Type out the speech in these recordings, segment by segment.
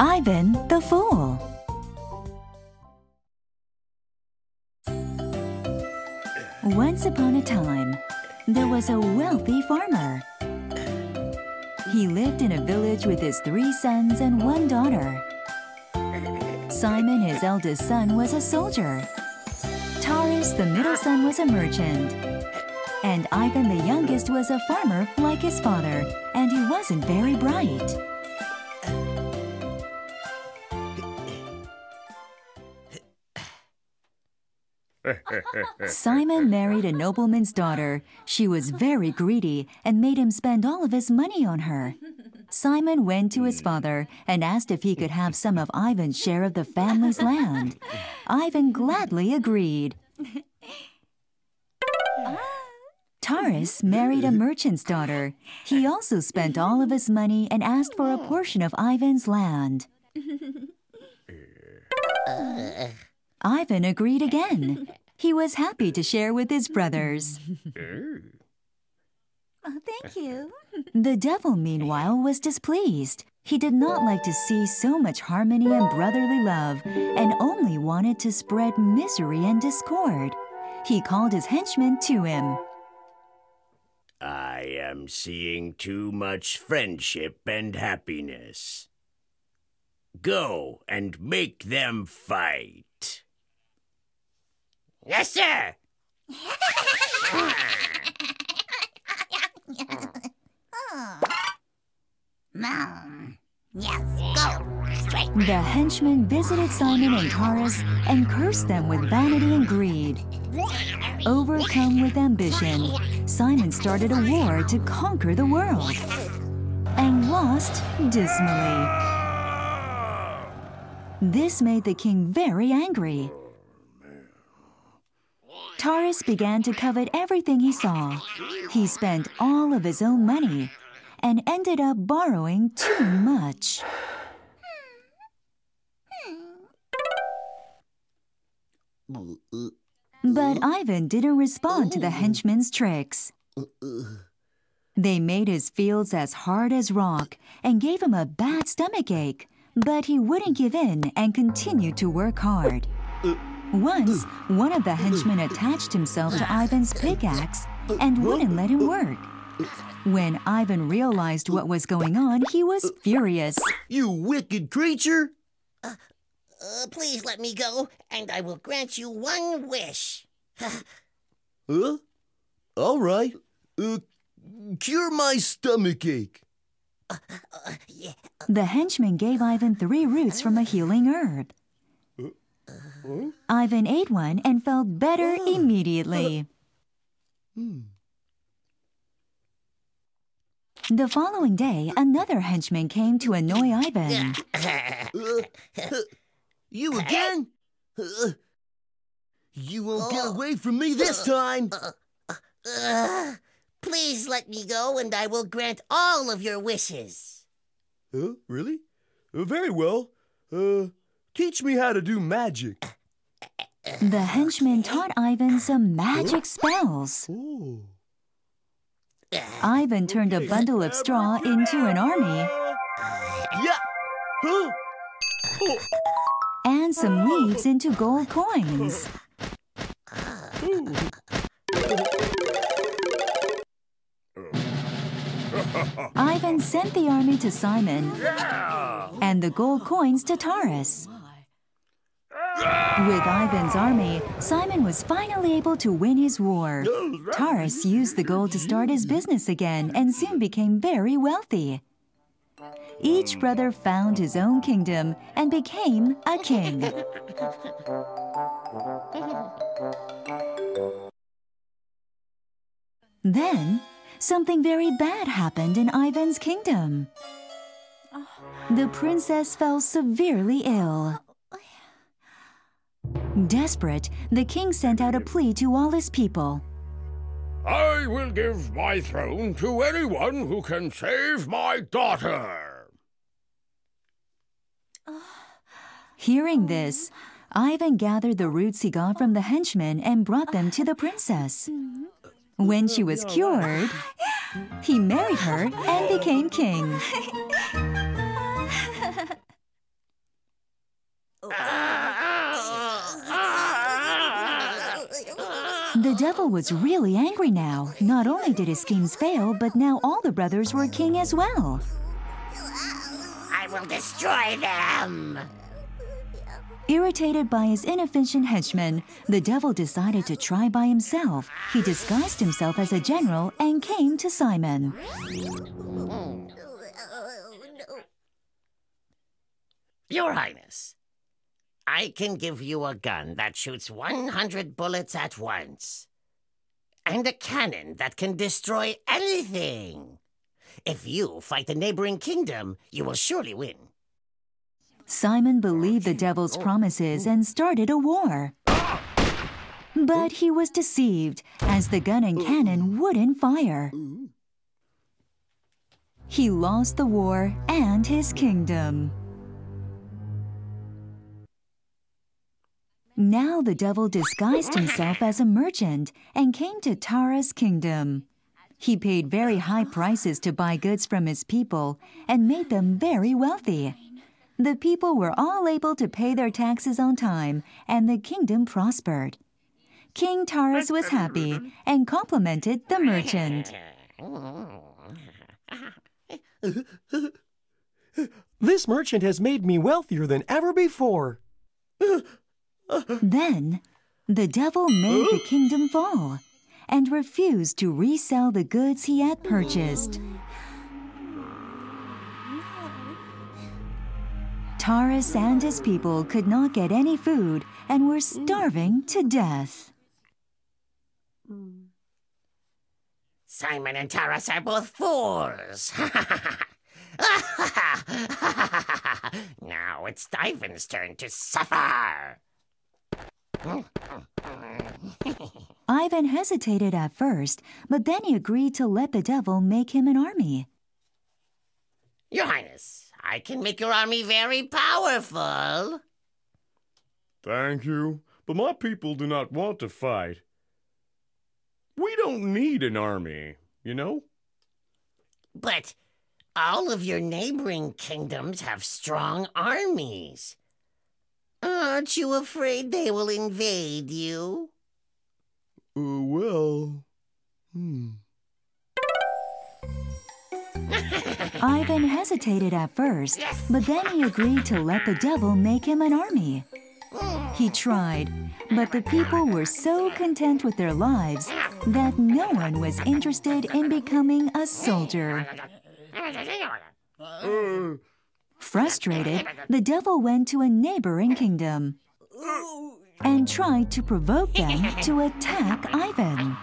Ivan the Fool. Once upon a time, there was a wealthy farmer. He lived in a village with his three sons and one daughter. Simon, his eldest son, was a soldier. Taras, the middle son, was a merchant. And Ivan, the youngest, was a farmer like his father, and he wasn't very bright. Simon married a nobleman's daughter. She was very greedy and made him spend all of his money on her. Simon went to his father and asked if he could have some of Ivan's share of the family's land. Ivan gladly agreed. Taras married a merchant's daughter. He also spent all of his money and asked for a portion of Ivan's land. Ivan agreed again. He was happy to share with his brothers. Oh, thank you. The devil, meanwhile, was displeased. He did not like to see so much harmony and brotherly love, and only wanted to spread misery and discord. He called his henchmen to him. I am seeing too much friendship and happiness. Go and make them fight. Yes, sir. Mom. Yes, go. Straight. The henchmen visited Simon and Taras and cursed them with vanity and greed. Overcome with ambition, Simon started a war to conquer the world and lost dismally. This made the king very angry. Taras began to covet everything he saw. He spent all of his own money and ended up borrowing too much. But Ivan didn't respond to the henchmen's tricks. They made his fields as hard as rock and gave him a bad stomach ache, but he wouldn't give in and continued to work hard. Once, one of the henchmen attached himself to Ivan's pickaxe and wouldn't let him work. When Ivan realized what was going on, he was furious. You wicked creature! Uh, please let me go, and I will grant you one wish. Huh? All right. Uh, cure my stomach ache. yeah. The henchman gave Ivan three roots from a healing herb. Ivan ate one and felt better immediately. The following day, another henchman came to annoy Ivan. Uh, you again? Uh, you won't get away from me this time. Uh, please let me go, and I will grant all of your wishes. Huh? Really? Uh, very well. Uh, teach me how to do magic. The henchman taught Ivan some magic spells. Oh. Ivan turned a bundle of straw into an army Yeah. Huh? Oh. and some leaves into gold coins. Ivan sent the army to Simon and the gold coins to Taras. With Ivan's army, Simon was finally able to win his war. Taras used the gold to start his business again and soon became very wealthy. Each brother found his own kingdom and became a king. Then, something very bad happened in Ivan's kingdom. The princess fell severely ill. Desperate, the king sent out a plea to all his people. I will give my throne to anyone who can save my daughter. Hearing this, Ivan gathered the roots he got from the henchmen and brought them to the princess. When she was cured, he married her and became king. Ah. The devil was really angry now. Not only did his schemes fail, but now all the brothers were king as well. I will destroy them. Irritated by his inefficient henchmen, the devil decided to try by himself. He disguised himself as a general and came to Simon. Your Highness, I can give you a gun that shoots 100 bullets at once, and a cannon that can destroy anything. If you fight the neighboring kingdom, you will surely win. Simon believed the devil's oh. promises and started a war. But he was deceived, as the gun and cannon wouldn't fire. He lost the war and his kingdom. Now the devil disguised himself as a merchant and came to Tara's kingdom. He paid very high prices to buy goods from his people and made them very wealthy. The people were all able to pay their taxes on time, and the kingdom prospered. King Taras was happy and complimented the merchant. This merchant has made me wealthier than ever before. Then the devil made the kingdom fall and refused to resell the goods he had purchased. Taras and his people could not get any food and were starving to death. Simon and Taras are both fools. now it's Ivan's turn to suffer. Ivan hesitated at first, but then he agreed to let the devil make him an army. Your Highness, I can make your army very powerful. Thank you, but my people do not want to fight. We don't need an army, you know? But all of your neighboring kingdoms have strong armies. Aren't you afraid they will invade you? Uh, well. Hmm. Ivan hesitated at first, but then he agreed to let the devil make him an army. He tried, but the people were so content with their lives that no one was interested in becoming a soldier. Uh, Frustrated, the devil went to a neighboring kingdom and tried to provoke them to attack Ivan.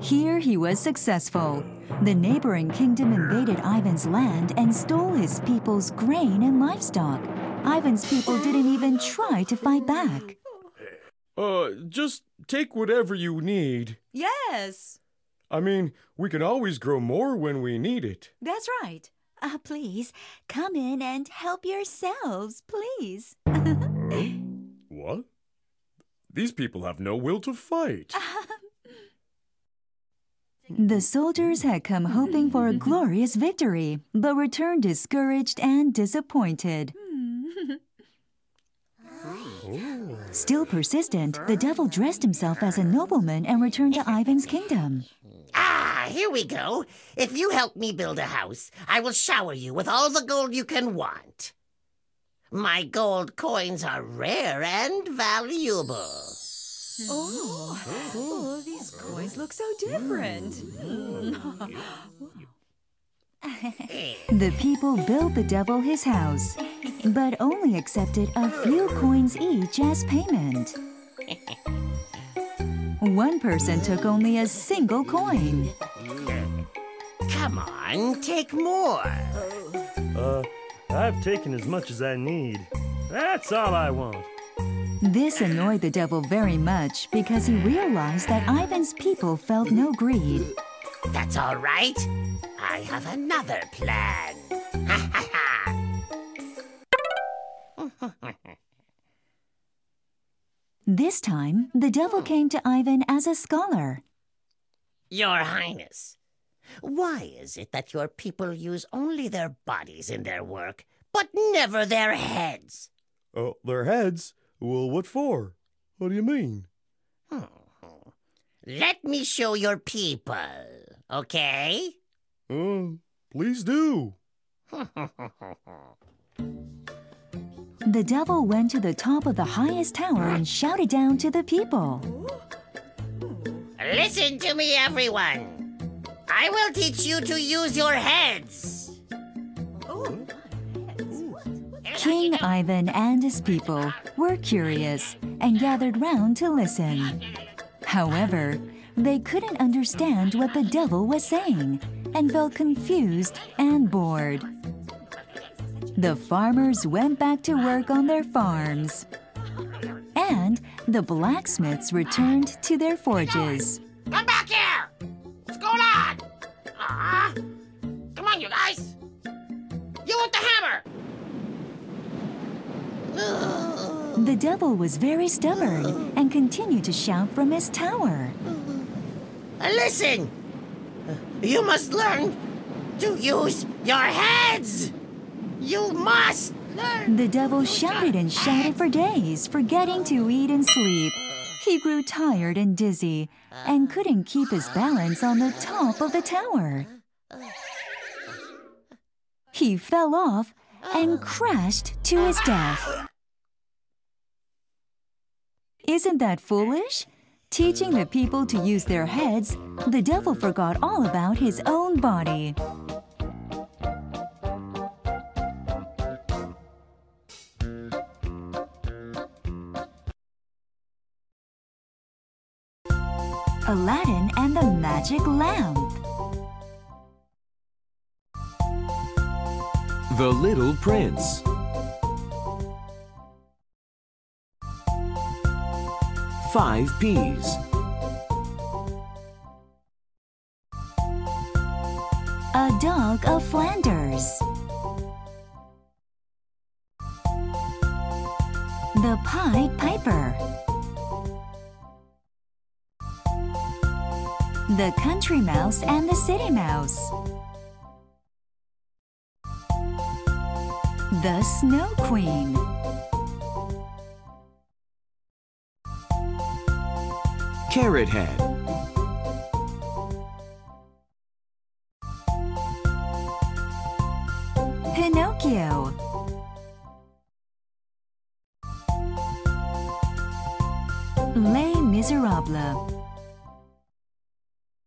Here he was successful. The neighboring kingdom invaded Ivan's land and stole his people's grain and livestock. Ivan's people didn't even try to fight back. Uh, just take whatever you need. Yes, I mean, we can always grow more when we need it. that's right. Uh, please, come in and help yourselves, please. What? These people have no will to fight. The soldiers had come hoping for a glorious victory, but returned discouraged and disappointed. Still persistent, the devil dressed himself as a nobleman and returned to Ivan's kingdom. Ah, here we go. If you help me build a house, I will shower you with all the gold you can want. My gold coins are rare and valuable. Oh, oh these coins look so different. The people built the devil his house, but only accepted a few coins each as payment. One person took only a single coin. Come on, take more. Uh, I've taken as much as I need. That's all I want. This annoyed the devil very much because he realized that Ivan's people felt no greed. That's all right. I have another plan. This time, the devil came to Ivan as a scholar. Your Highness, Why is it that your people use only their bodies in their work, but never their heads? Oh, their heads? Well, what for? What do you mean? Let me show your people, okay? Uh, please do. The devil went to the top of the highest tower and shouted down to the people. Listen to me, everyone. I will teach you to use your heads. King Ivan and his people were curious and gathered round to listen. However, they couldn't understand what the devil was saying and felt confused and bored. The farmers went back to work on their farms. And the blacksmiths returned to their forges. Come back here! What's going on? Ah! Come on, you guys! You with the hammer! The devil was very stubborn and continued to shout from his tower. Listen! You must learn to use your heads! You must learn! The devil shouted and shouted for days, forgetting to eat and sleep. He grew tired and dizzy and couldn't keep his balance on the top of the tower. He fell off and crashed to his death. Isn't that foolish? Teaching the people to use their heads, the devil forgot all about his own body. Magic Lamp. The Little Prince. Five peas. The Country Mouse and the City Mouse. The Snow Queen. Carrot Head.